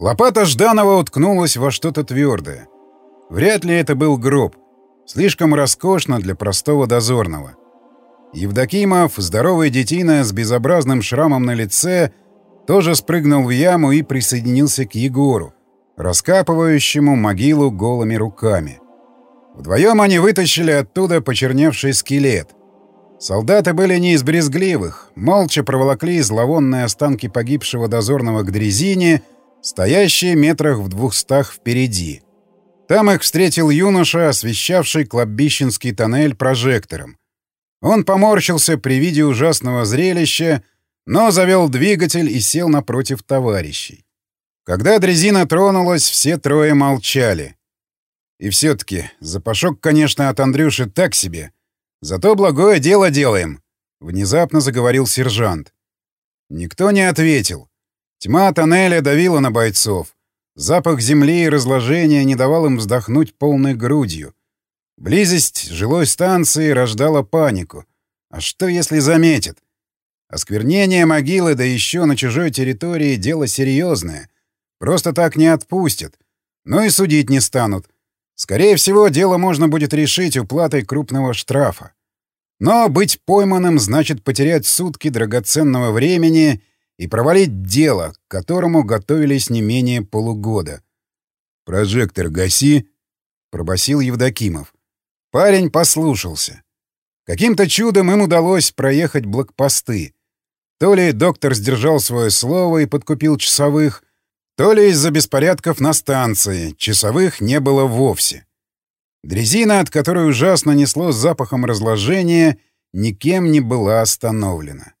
Лопата Жданова уткнулась во что-то твердое. Вряд ли это был гроб. Слишком роскошно для простого дозорного. Евдокимов, здоровый детина с безобразным шрамом на лице, тоже спрыгнул в яму и присоединился к Егору, раскапывающему могилу голыми руками. Вдвоем они вытащили оттуда почерневший скелет. Солдаты были не из брезгливых, молча проволокли зловонные останки погибшего дозорного к дрезине, стоящие метрах в двухстах впереди. Там их встретил юноша, освещавший кладбищенский тоннель прожектором. Он поморщился при виде ужасного зрелища, но завел двигатель и сел напротив товарищей. Когда дрезина тронулась, все трое молчали. И все-таки запашок, конечно, от Андрюши так себе. Зато благое дело делаем, — внезапно заговорил сержант. Никто не ответил. Тьма тоннеля давила на бойцов. Запах земли и разложения не давал им вздохнуть полной грудью. Близость жилой станции рождала панику. А что, если заметят? Осквернение могилы, да еще на чужой территории, дело серьезное. Просто так не отпустят. Но и судить не станут. Скорее всего, дело можно будет решить уплатой крупного штрафа. Но быть пойманным значит потерять сутки драгоценного времени и провалить дело, к которому готовились не менее полугода. «Прожектор гаси», — пробасил Евдокимов. Парень послушался. Каким-то чудом им удалось проехать блокпосты. То ли доктор сдержал свое слово и подкупил часовых, то ли из-за беспорядков на станции часовых не было вовсе. Дрезина, от которой ужасно несло запахом разложения, никем не была остановлена.